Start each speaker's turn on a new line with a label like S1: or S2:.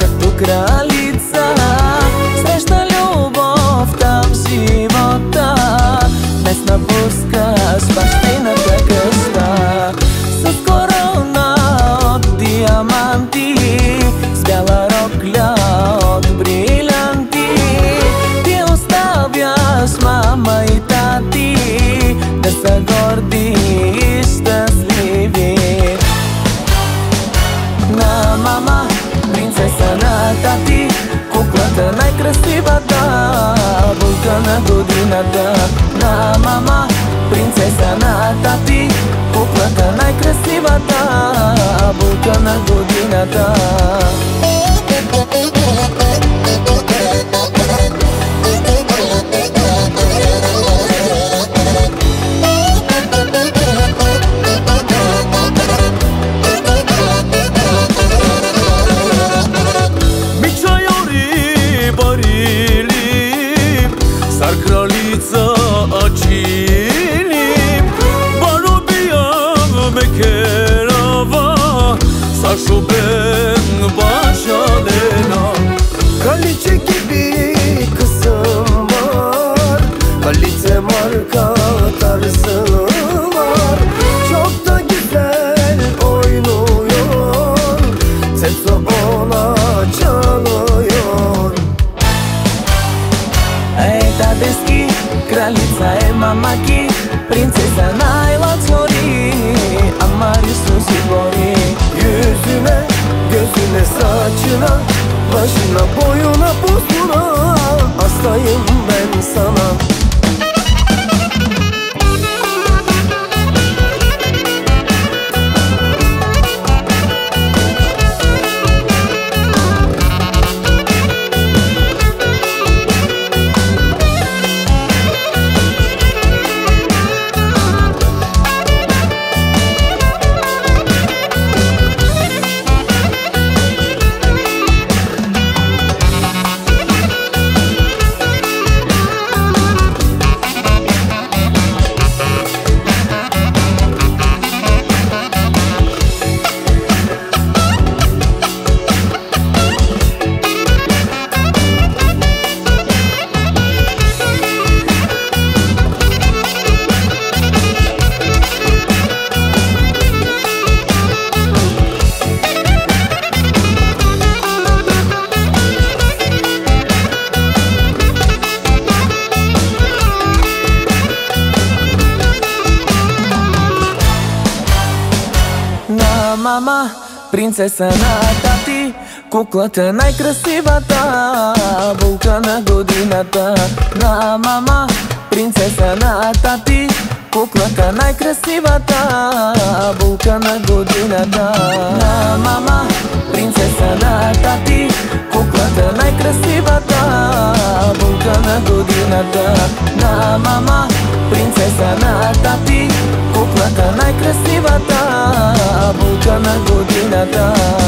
S1: като кралица. Среща любов там в живота Днес напускаш бащината къща. С корона от диаманти С бяла рокля от брилянти. Ти оставяш мама и тати Да са горди и щастливи. На мама принцеса на тати Куклата най-красивата Булка на годината. На мама, принцеса на тати Куклата най-красивата Булка на годината deski Kraljica je mama ki, Princeza najla cori A Mariju su si gori
S2: Yüzüme
S1: мама, принцеса на тати Куклата най-красивата, булка на годината. На мама, принцеса на тати Куклата най-красивата, булка на годината Куклата